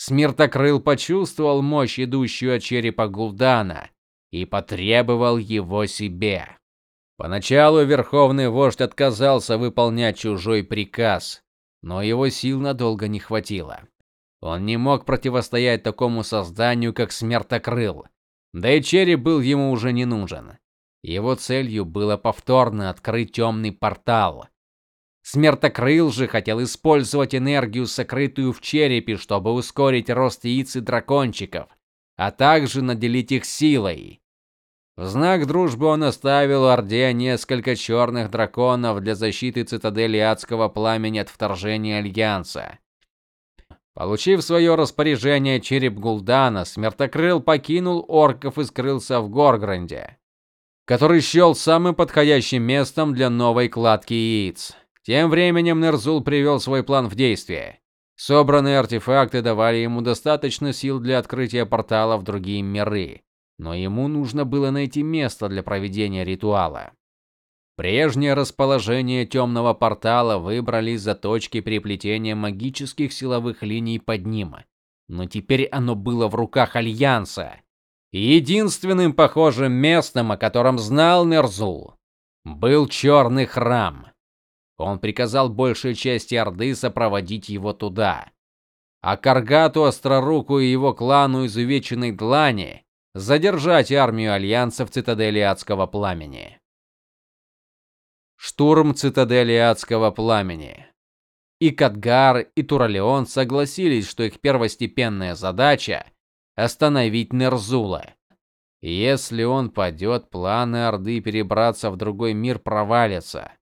Смертокрыл почувствовал мощь, идущую от черепа Гулдана, и потребовал его себе. Поначалу верховный вождь отказался выполнять чужой приказ, но его сил надолго не хватило. Он не мог противостоять такому созданию, как Смертокрыл. Да и череп был ему уже не нужен. Его целью было повторно открыть темный портал. Смертокрыл же хотел использовать энергию, сокрытую в черепе, чтобы ускорить рост яиц и дракончиков, а также наделить их силой. В знак дружбы он оставил Орде несколько черных драконов для защиты цитадели адского пламени от вторжения альянса. Получив в свое распоряжение череп Гулдана, Смертокрыл покинул орков и скрылся в Горгранде, который счел самым подходящим местом для новой кладки яиц. Тем временем Нерзул привел свой план в действие. Собранные артефакты давали ему достаточно сил для открытия портала в другие миры но ему нужно было найти место для проведения ритуала. Прежнее расположение темного портала выбрали за точки переплетения магических силовых линий под ним, но теперь оно было в руках альянса. единственным похожим местом, о котором знал Нерзул, был черный храм. Он приказал большей части орды сопроводить его туда. А Каргату Остроруку и его клану изувеченной длани задержать армию альянса в цитадели Адского пламени. Штурм цитадели Адского пламени. И Кадгар, и Туралеон согласились, что их первостепенная задача остановить Нерзула. Если он падет, планы Орды перебраться в другой мир провалятся.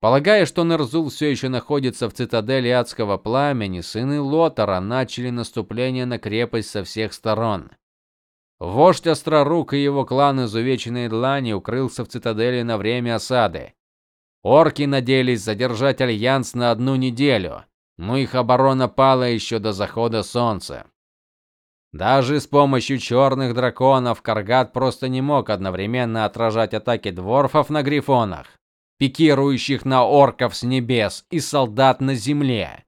Полагая, что Нерзул все еще находится в цитадели Адского пламени, сыны Лотара начали наступление на крепость со всех сторон. Вождь Острорук и его клан изувеченной длани укрылся в цитадели на время осады. Орки надеялись задержать альянс на одну неделю, но их оборона пала еще до захода солнца. Даже с помощью черных драконов Каргат просто не мог одновременно отражать атаки дворфов на грифонах, пикирующих на орков с небес и солдат на земле.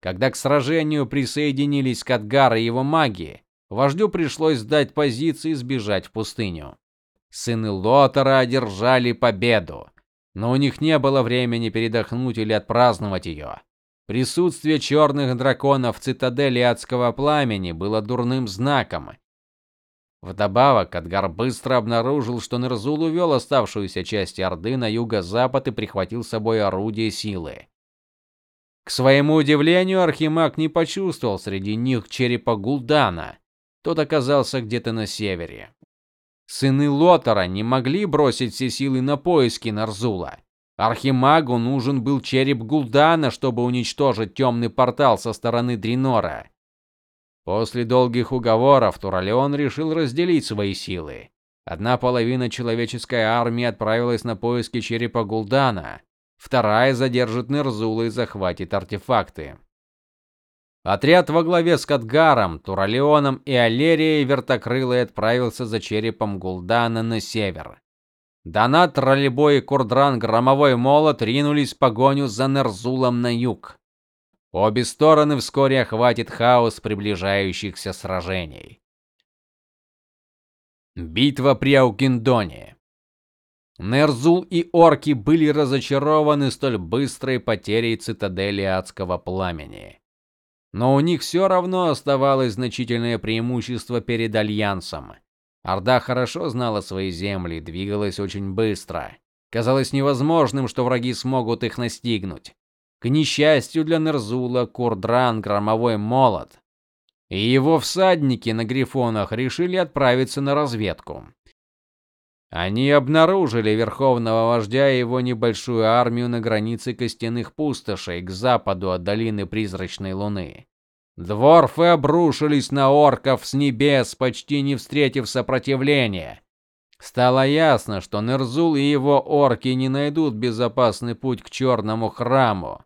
Когда к сражению присоединились Кадгар и его маги, Вождю пришлось сдать позиции и сбежать в пустыню. Сыны Лотара одержали победу, но у них не было времени передохнуть или отпраздновать ее. Присутствие черных драконов в цитадели адского пламени было дурным знаком. Вдобавок, Адгар быстро обнаружил, что Нерзул увел оставшуюся часть Орды на юго-запад и прихватил с собой орудия силы. К своему удивлению, Архимаг не почувствовал среди них черепа Гулдана, тот оказался где-то на севере. Сыны Лотара не могли бросить все силы на поиски Нарзула. Архимагу нужен был череп Гулдана, чтобы уничтожить темный портал со стороны Дринора. После долгих уговоров Туралеон решил разделить свои силы. Одна половина человеческой армии отправилась на поиски черепа Гулдана, вторая задержит Нерзула и захватит артефакты. Отряд во главе с Кадгаром, Туралеоном и Алерией вертокрылый отправился за черепом Гулдана на север. Донат, Ролебой и Курдран Громовой Молот ринулись в погоню за Нерзулом на юг. Обе стороны вскоре охватит хаос приближающихся сражений. Битва при Аукиндоне. Нерзул и орки были разочарованы столь быстрой потерей цитадели адского пламени. Но у них все равно оставалось значительное преимущество перед альянсом. Орда хорошо знала свои земли, двигалась очень быстро. Казалось невозможным, что враги смогут их настигнуть. К несчастью для Нерзула, Курдран громовой молот и его всадники на грифонах решили отправиться на разведку. Они обнаружили верховного вождя и его небольшую армию на границе костяных пустошей к западу от долины Призрачной Луны. Дворфы обрушились на орков с небес, почти не встретив сопротивления. Стало ясно, что Нерзул и его орки не найдут безопасный путь к черному храму.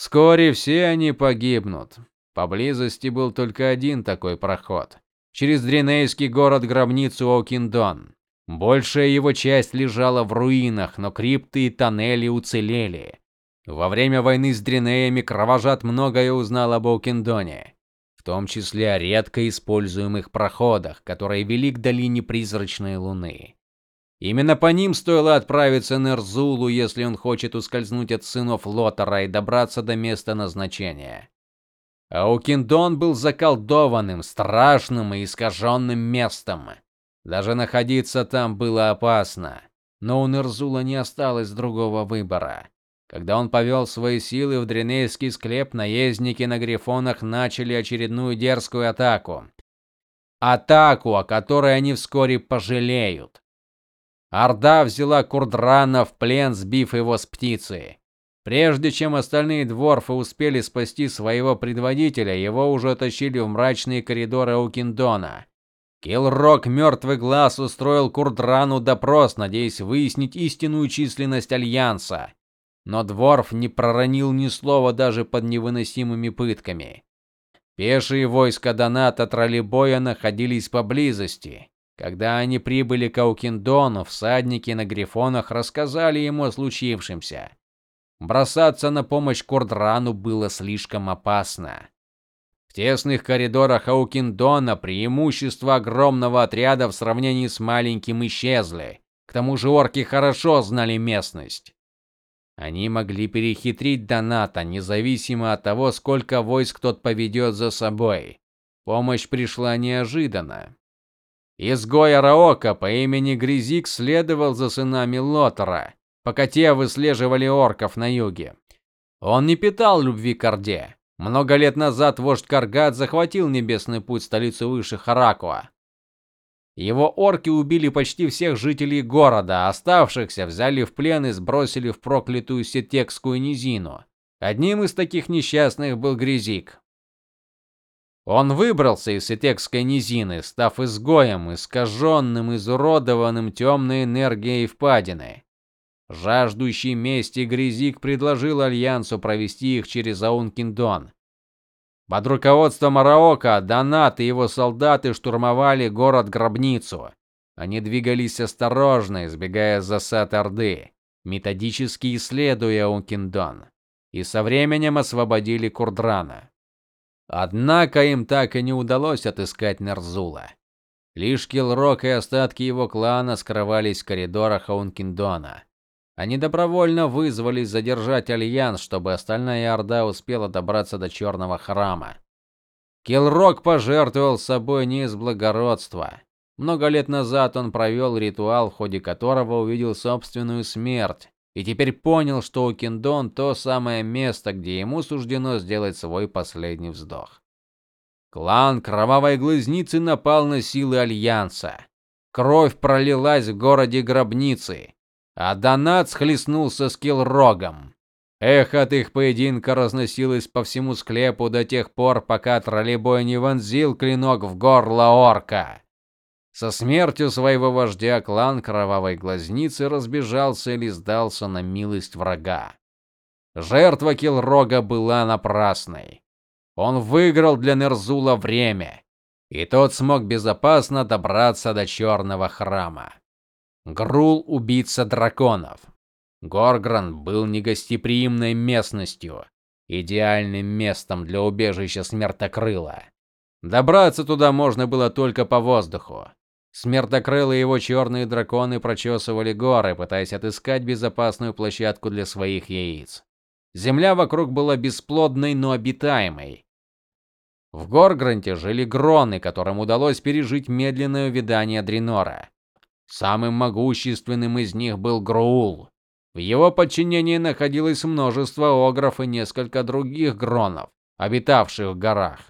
Вскоре все они погибнут. Поблизости был только один такой проход через Дренейский город-гробницу Окиндон. Большая его часть лежала в руинах, но крипты и тоннели уцелели. Во время войны с Дренеями кровожад многое узнал об Окендоне, в том числе о редко используемых проходах, которые вели к долине Призрачной Луны. Именно по ним стоило отправиться Нерзулу, если он хочет ускользнуть от сынов Лотара и добраться до места назначения. Аукиндон был заколдованным, страшным и искаженным местом. Даже находиться там было опасно. но у Нерзула не осталось другого выбора. Когда он повел свои силы в Дренейский склеп, наездники на грифонах начали очередную дерзкую атаку. Атаку, о которой они вскоре пожалеют. Орда взяла Курдрана в плен, сбив его с птицы. Прежде чем остальные дворфы успели спасти своего предводителя, его уже тащили в мрачные коридоры Укиндона. Килрок мертвый глаз устроил Курдрану допрос, надеясь выяснить истинную численность альянса но дворф не проронил ни слова даже под невыносимыми пытками. Пешие войска Доната Троллибоя находились поблизости. Когда они прибыли к Аукиндону, всадники на грифонах рассказали ему о случившемся. Бросаться на помощь Курдрану было слишком опасно. В тесных коридорах Аукиндона преимущества огромного отряда в сравнении с маленьким исчезли. К тому же орки хорошо знали местность. Они могли перехитрить Доната, независимо от того, сколько войск тот поведет за собой. Помощь пришла неожиданно. Изгой Араока по имени Гризик следовал за сынами Лотера, пока те выслеживали орков на юге. Он не питал любви к Орде. Много лет назад вождь Каргат захватил небесный путь, столицу выше Харакуа. Его орки убили почти всех жителей города, а оставшихся взяли в плен и сбросили в проклятую Сетекскую низину. Одним из таких несчастных был Гризик. Он выбрался из Сетекской низины, став изгоем, искаженным, изуродованным темной энергией впадины. Жаждущий мести Гризик предложил альянсу провести их через Аункиндон. Под руководством Араока Донат и его солдаты штурмовали город-гробницу. Они двигались осторожно, избегая засад Орды, методически исследуя Укиндон, и со временем освободили Курдрана. Однако им так и не удалось отыскать Нерзула. Лишь Килрок и остатки его клана скрывались в коридорах Аункиндона. Они добровольно вызвались задержать альянс, чтобы остальная орда успела добраться до Черного храма. Килрок пожертвовал собой не из благородства. Много лет назад он провел ритуал, в ходе которого увидел собственную смерть, и теперь понял, что Укиндон то самое место, где ему суждено сделать свой последний вздох. Клан Кровавой Глазницы напал на силы альянса. Кровь пролилась в городе гробницы а Донат схлестнулся с Килрогом. Эхо от их поединка разносилось по всему склепу до тех пор, пока троллейбой не вонзил клинок в горло орка. Со смертью своего вождя клан Кровавой Глазницы разбежался или сдался на милость врага. Жертва Килрога была напрасной. Он выиграл для Нерзула время, и тот смог безопасно добраться до Черного храма. Грул убийца драконов. Горгран был негостеприимной местностью, идеальным местом для убежища смертокрыла. Добраться туда можно было только по воздуху. Смертокрыл и его черные драконы прочесывали горы, пытаясь отыскать безопасную площадку для своих яиц. Земля вокруг была бесплодной, но обитаемой. В Горгранте жили гроны, которым удалось пережить медленное увядание Дренора. Самым могущественным из них был Груул. В его подчинении находилось множество огров и несколько других гронов, обитавших в горах.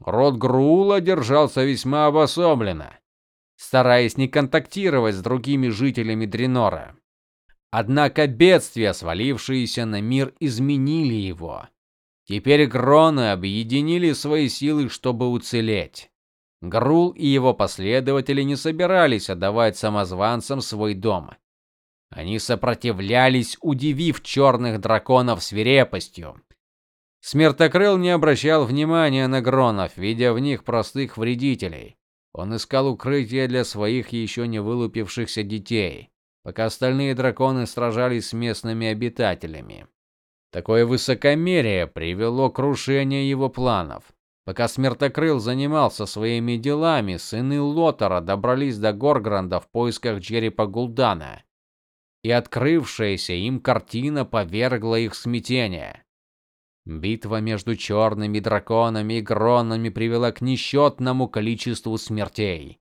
Род Груула держался весьма обособленно, стараясь не контактировать с другими жителями Дренора. Однако бедствия, свалившиеся на мир, изменили его. Теперь гроны объединили свои силы, чтобы уцелеть. Грул и его последователи не собирались отдавать самозванцам свой дом. Они сопротивлялись, удивив черных драконов свирепостью. Смертокрыл не обращал внимания на гронов, видя в них простых вредителей. Он искал укрытие для своих еще не вылупившихся детей, пока остальные драконы сражались с местными обитателями. Такое высокомерие привело к крушению его планов. Пока Смертокрыл занимался своими делами, сыны Лотара добрались до Горгранда в поисках черепа Гулдана. И открывшаяся им картина повергла их в смятение. Битва между черными драконами и гронами привела к несчетному количеству смертей.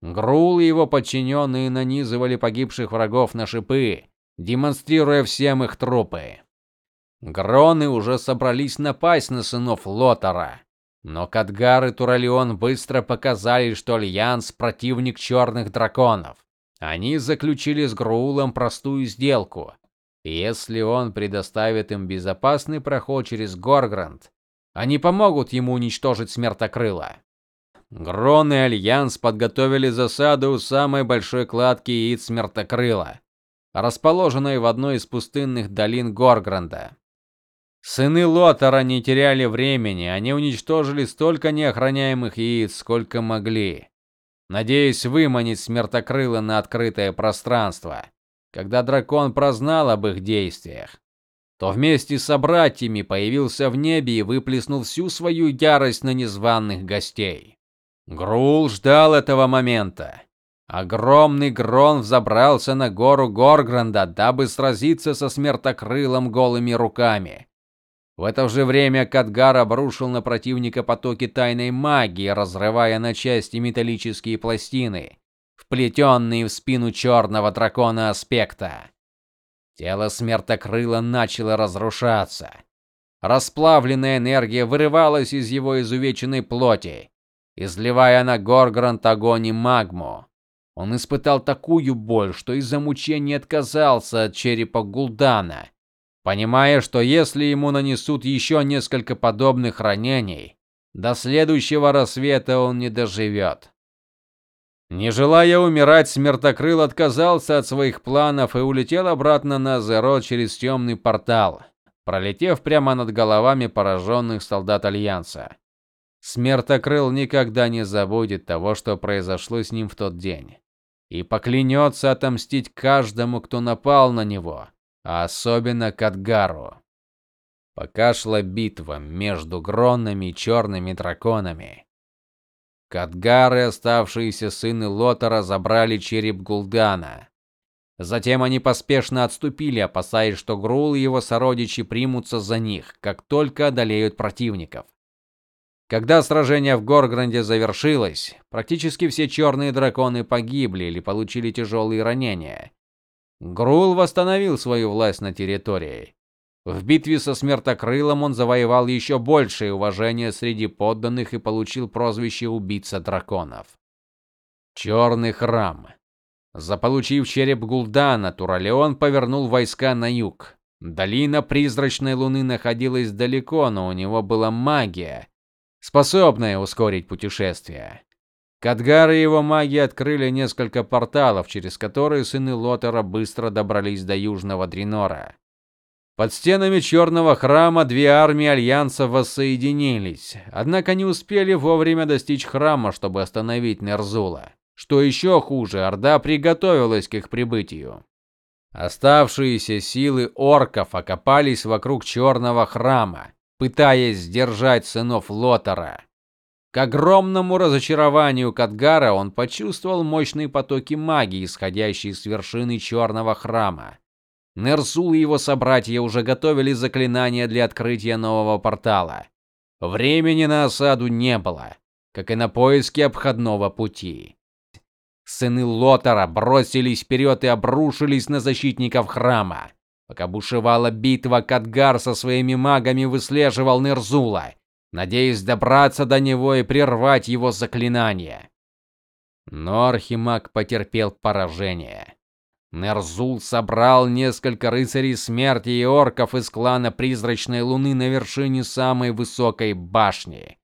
Грул и его подчиненные нанизывали погибших врагов на шипы, демонстрируя всем их трупы. Гроны уже собрались напасть на сынов Лотара, но Кадгар и Туралион быстро показали, что альянс противник черных драконов. Они заключили с Груулом простую сделку. Если он предоставит им безопасный проход через Горгранд, они помогут ему уничтожить Смертокрыла. Гронн и Альянс подготовили засаду у самой большой кладки яиц Смертокрыла, расположенной в одной из пустынных долин Горгронда. Сыны Лотара не теряли времени, они уничтожили столько неохраняемых яиц, сколько могли надеясь выманить смертокрыла на открытое пространство. Когда дракон прознал об их действиях, то вместе с братьями появился в небе и выплеснул всю свою ярость на незваных гостей. Грул ждал этого момента. Огромный Грон взобрался на гору Горгранда, дабы сразиться со смертокрылом голыми руками. В это же время Кадгар обрушил на противника потоки тайной магии, разрывая на части металлические пластины, вплетенные в спину черного дракона аспекта. Тело смертокрыла начало разрушаться. Расплавленная энергия вырывалась из его изувеченной плоти, изливая на Горгрант огонь и магму. Он испытал такую боль, что из-за мучений отказался от черепа Гулдана понимая, что если ему нанесут еще несколько подобных ранений, до следующего рассвета он не доживет. Не желая умирать, Смертокрыл отказался от своих планов и улетел обратно на Зеро через темный портал, пролетев прямо над головами пораженных солдат альянса. Смертокрыл никогда не забудет того, что произошло с ним в тот день, и поклянется отомстить каждому, кто напал на него а особенно Кадгару. Пока шла битва между гронными и черными драконами, Кадгар и оставшиеся сыны Лотара забрали череп Гулдана. Затем они поспешно отступили, опасаясь, что Грул и его сородичи примутся за них, как только одолеют противников. Когда сражение в Горгранде завершилось, практически все черные драконы погибли или получили тяжелые ранения. Грул восстановил свою власть на территории. В битве со Смертокрылом он завоевал еще большее уважение среди подданных и получил прозвище убийца драконов. Черный храм. Заполучив череп Гулдана, Туралеон повернул войска на юг. Долина призрачной луны находилась далеко, но у него была магия, способная ускорить путешествие. Кадгар и его маги открыли несколько порталов, через которые сыны Лотера быстро добрались до Южного Дренора. Под стенами Черного храма две армии альянса воссоединились, однако не успели вовремя достичь храма, чтобы остановить Нерзула. Что еще хуже, орда приготовилась к их прибытию. Оставшиеся силы орков окопались вокруг Черного храма, пытаясь сдержать сынов Лотера. К огромному разочарованию Кадгара он почувствовал мощные потоки магии, исходящие с вершины черного храма. Нерсул и его собратья уже готовили заклинания для открытия нового портала. Времени на осаду не было, как и на поиски обходного пути. Сыны Лотара бросились вперед и обрушились на защитников храма. Пока бушевала битва, Кадгар со своими магами выслеживал Нерзула надеясь добраться до него и прервать его заклинание. Но Архимаг потерпел поражение. Нерзул собрал несколько рыцарей смерти и орков из клана Призрачной Луны на вершине самой высокой башни,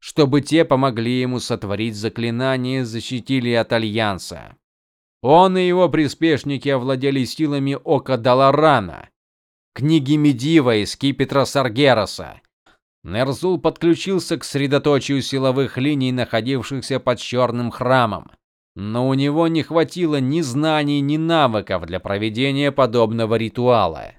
чтобы те помогли ему сотворить заклинание и защитили от альянса. Он и его приспешники овладели силами Ока Даларана, книги Медива и скипетра Саргераса Нерзул подключился к средоточию силовых линий, находившихся под черным храмом, но у него не хватило ни знаний, ни навыков для проведения подобного ритуала.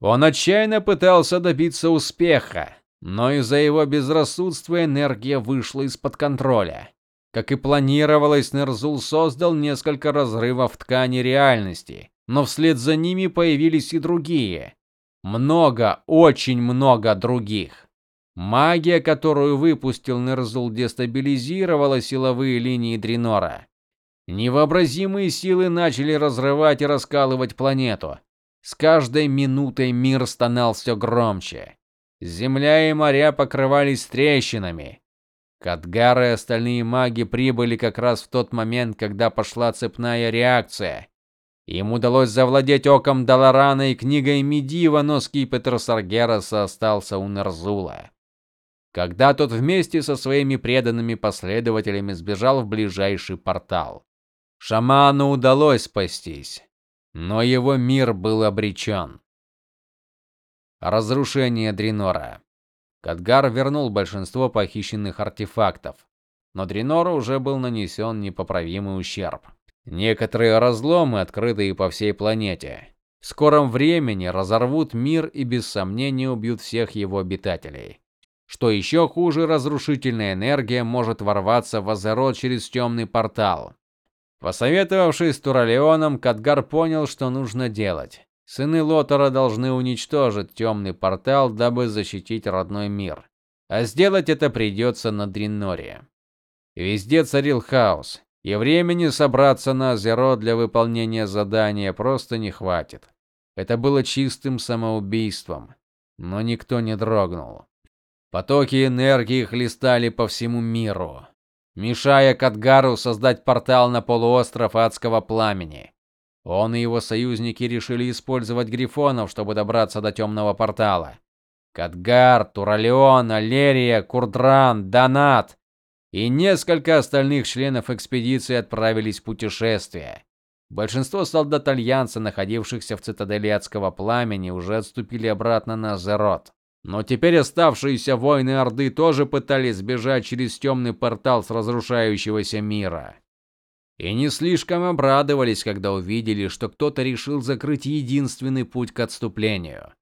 Он отчаянно пытался добиться успеха, но из-за его безрассудства энергия вышла из-под контроля. Как и планировалось, Нерзул создал несколько разрывов в ткани реальности, но вслед за ними появились и другие, много, очень много других. Магия, которую выпустил Нерзул, дестабилизировала силовые линии Дренора. Невообразимые силы начали разрывать и раскалывать планету. С каждой минутой мир стонал все громче. Земля и моря покрывались трещинами. Кадгар и остальные маги прибыли как раз в тот момент, когда пошла цепная реакция. Им удалось завладеть оком Даларана и книгой Медива, но скипетр Саргераса остался у Нерзула когда тот вместе со своими преданными последователями сбежал в ближайший портал. Шаману удалось спастись, но его мир был обречен. Разрушение Дренора. Кадгар вернул большинство похищенных артефактов, но Дренору уже был нанесен непоправимый ущерб. Некоторые разломы, открытые по всей планете, в скором времени разорвут мир и без сомнения убьют всех его обитателей. Что еще хуже, разрушительная энергия может ворваться в Азерот через темный портал. Посоветовавшись с Туралеоном, Кадгар понял, что нужно делать. Сыны Лотора должны уничтожить темный портал, дабы защитить родной мир. А сделать это придется на Дринноре. Везде царил хаос, и времени собраться на Азерот для выполнения задания просто не хватит. Это было чистым самоубийством, но никто не дрогнул. Потоки энергии хлестали по всему миру, мешая Кадгару создать портал на полуостров Адского пламени. Он и его союзники решили использовать грифонов, чтобы добраться до темного портала. Кадгар, Туралеон, Алерия, Курдран, Донат и несколько остальных членов экспедиции отправились в путешествие. Большинство солдат альянса, находившихся в цитадели Адского пламени, уже отступили обратно на Зерот. Но теперь оставшиеся воины Орды тоже пытались сбежать через темный портал с разрушающегося мира. И не слишком обрадовались, когда увидели, что кто-то решил закрыть единственный путь к отступлению.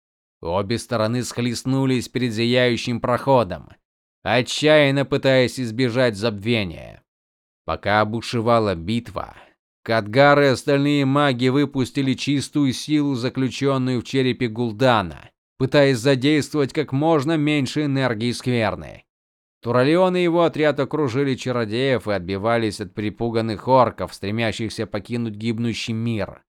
Обе стороны схлестнулись перед зияющим проходом, отчаянно пытаясь избежать забвения. Пока бушевала битва, Кадгар и остальные маги выпустили чистую силу, заключенную в черепе Гулдана пытаясь задействовать как можно меньше энергии скверны. Туралион и его отряд окружили чародеев и отбивались от припуганных орков, стремящихся покинуть гибнущий мир.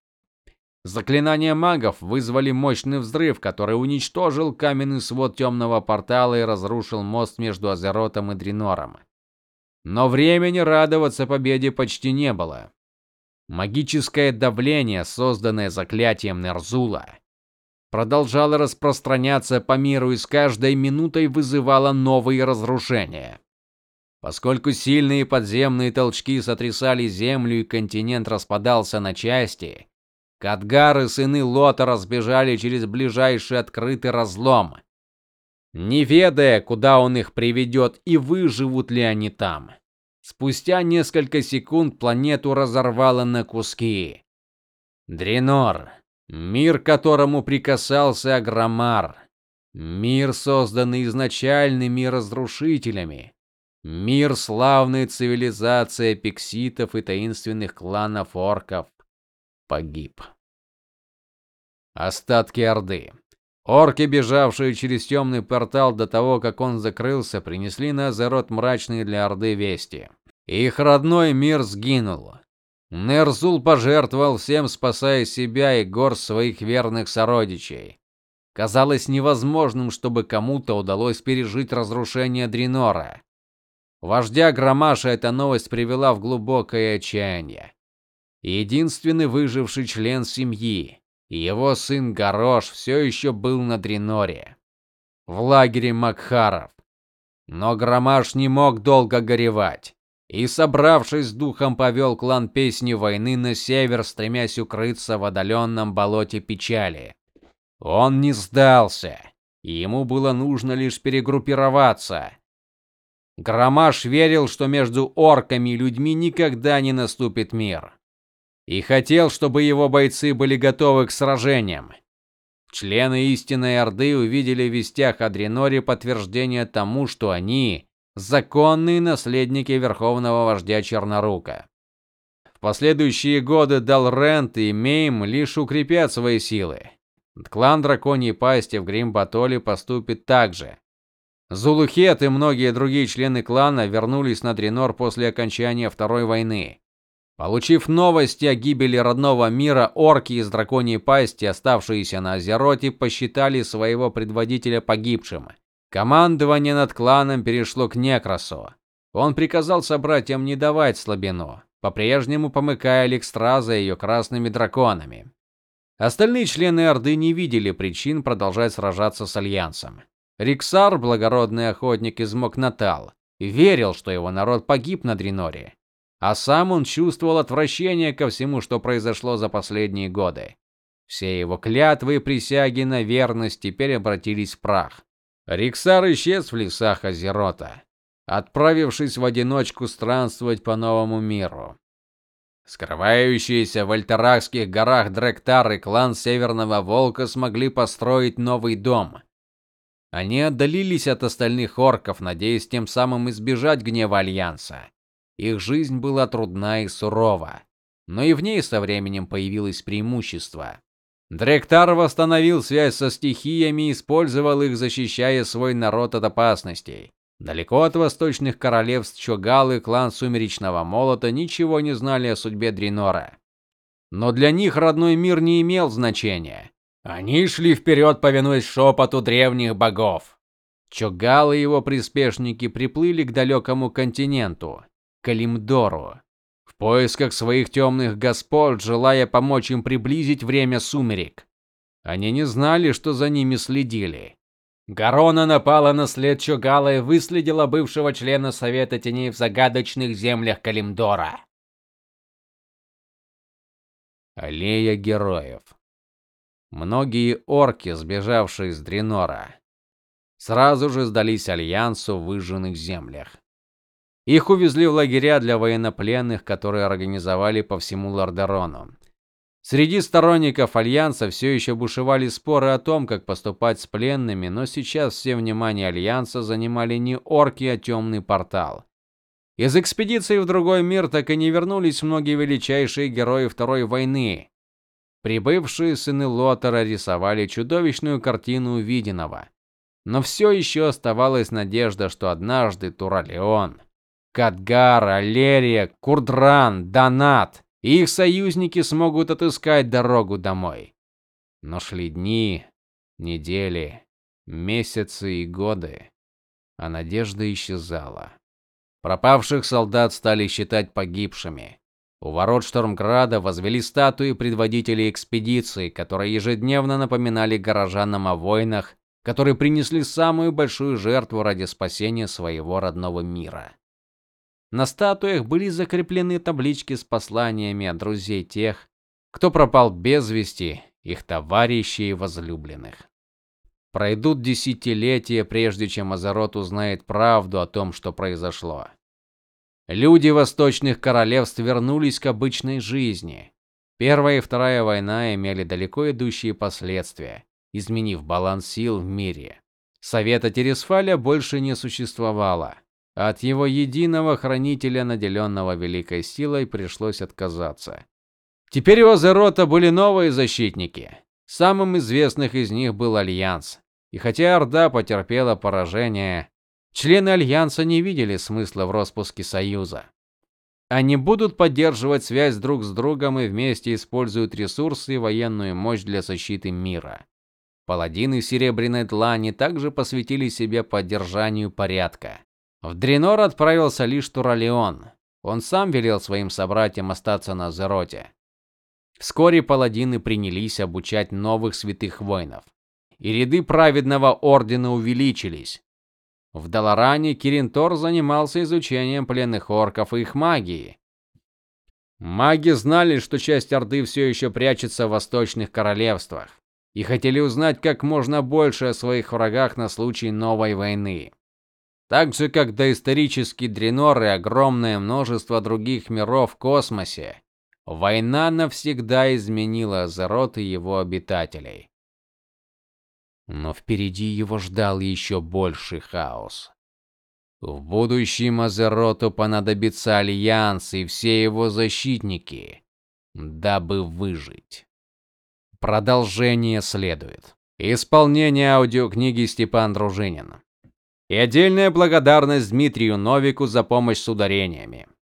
Заклинания магов вызвали мощный взрыв, который уничтожил каменный свод темного портала и разрушил мост между Азеротом и Дренором. Но времени радоваться победе почти не было. Магическое давление, созданное заклятием Нерзула, продолжала распространяться по миру и с каждой минутой вызывала новые разрушения. Поскольку сильные подземные толчки сотрясали землю и континент распадался на части, Кадгар и сыны Лота разбежали через ближайший открытый разлом, не ведая, куда он их приведет и выживут ли они там. Спустя несколько секунд планету разорвало на куски. Дренор, Мир, которому прикасался Агромар. Мир, созданный изначальными разрушителями. Мир славной цивилизации пикситов и таинственных кланов орков погиб. Остатки Орды. Орки, бежавшие через темный портал до того, как он закрылся, принесли на Азерот мрачные для Орды вести. Их родной мир сгинул. Нерзул пожертвовал всем, спасая себя и гор своих верных сородичей. Казалось невозможным, чтобы кому-то удалось пережить разрушение Дренора. Вождя Громаша эта новость привела в глубокое отчаяние. Единственный выживший член семьи, его сын Горош, все еще был на Дреноре, в лагере Макхаров. Но Громаш не мог долго горевать и, собравшись с духом, повел клан Песни войны на север, стремясь укрыться в отдаленном болоте печали. Он не сдался, и ему было нужно лишь перегруппироваться. Громаш верил, что между орками и людьми никогда не наступит мир, и хотел, чтобы его бойцы были готовы к сражениям. Члены истинной Орды увидели в вестях о подтверждение тому, что они законные наследники верховного вождя Чернорука. В последующие годы Далрент и Мейм лишь укрепят свои силы. Клан Драконьей Пасти в Гримбатоле поступит так же. Зулухет и многие другие члены клана вернулись на Дренор после окончания Второй войны. Получив новости о гибели родного мира, орки из драконьей пасти, оставшиеся на Азероте, посчитали своего предводителя погибшим. Командование над кланом перешло к Некросу. Он приказал собратьям не давать слабину, по-прежнему помыкая Лекстраза и ее красными драконами. Остальные члены Орды не видели причин продолжать сражаться с альянсом. Риксар, благородный охотник из Мокнатал, верил, что его народ погиб на Дреноре, а сам он чувствовал отвращение ко всему, что произошло за последние годы. Все его клятвы и присяги на верность теперь обратились в прах. Риксар исчез в лесах Азерота, отправившись в одиночку странствовать по новому миру. Скрывающиеся в Альтеракских горах Дректар и клан Северного Волка смогли построить новый дом, они отдалились от остальных орков, надеясь тем самым избежать гнева альянса. Их жизнь была трудна и сурова, но и в ней со временем появилось преимущество. Дректар восстановил связь со стихиями и использовал их, защищая свой народ от опасностей. Далеко от восточных королевств Чогал и клан Сумеречного Молота ничего не знали о судьбе Дренора. Но для них родной мир не имел значения. Они шли вперед, повинуясь шепоту древних богов. Чогал и его приспешники приплыли к далекому континенту, Калимдору, в поисках своих темных господ, желая помочь им приблизить время сумерек. Они не знали, что за ними следили. Гарона напала на след Чогала и выследила бывшего члена Совета Теней в загадочных землях Калимдора. Аллея героев Многие орки, сбежавшие из Дренора, сразу же сдались альянсу в выжженных землях. Их увезли в лагеря для военнопленных, которые организовали по всему Лордерону. Среди сторонников альянса все еще бушевали споры о том, как поступать с пленными, но сейчас все внимание альянса занимали не орки, а темный портал. Из экспедиции в другой мир так и не вернулись многие величайшие герои Второй войны, Прибывшие сыны Лотера рисовали чудовищную картину увиденного. Но все еще оставалась надежда, что однажды Туралеон, Кадгар, Алерия, Курдран, Донат и их союзники смогут отыскать дорогу домой. Но шли дни, недели, месяцы и годы, а надежда исчезала. Пропавших солдат стали считать погибшими. У ворот Штормграда возвели статуи предводителей экспедиции, которые ежедневно напоминали горожанам о войнах, которые принесли самую большую жертву ради спасения своего родного мира. На статуях были закреплены таблички с посланиями от друзей тех, кто пропал без вести, их товарищей и возлюбленных. Пройдут десятилетия, прежде чем Азарот узнает правду о том, что произошло. Люди восточных королевств вернулись к обычной жизни. Первая и Вторая война имели далеко идущие последствия, изменив баланс сил в мире. Совета Тирисфаля больше не существовало. От его единого хранителя, наделенного великой силой, пришлось отказаться. Теперь у Азерота были новые защитники. Самым известных из них был Альянс. И хотя Орда потерпела поражение, Члены альянса не видели смысла в распуске союза. Они будут поддерживать связь друг с другом и вместе используют ресурсы и военную мощь для защиты мира. Паладины Серебряной Длани также посвятили себя поддержанию порядка. В Дренор отправился лишь Туралеон. Он сам велел своим собратьям остаться на Зероте. Вскоре паладины принялись обучать новых святых воинов. И ряды праведного ордена увеличились. В Даларане Киринтор занимался изучением пленных орков и их магии. Маги знали, что часть Орды все еще прячется в восточных королевствах и хотели узнать как можно больше о своих врагах на случай новой войны. Так же как доисторический Дренор и огромное множество других миров в космосе, война навсегда изменила Азерот и его обитателей. Но впереди его ждал еще больший хаос. В будущем Азероту понадобится альянс и все его защитники, дабы выжить. Продолжение следует. Исполнение аудиокниги Степан Дружинин. И отдельная благодарность Дмитрию Новику за помощь с ударениями.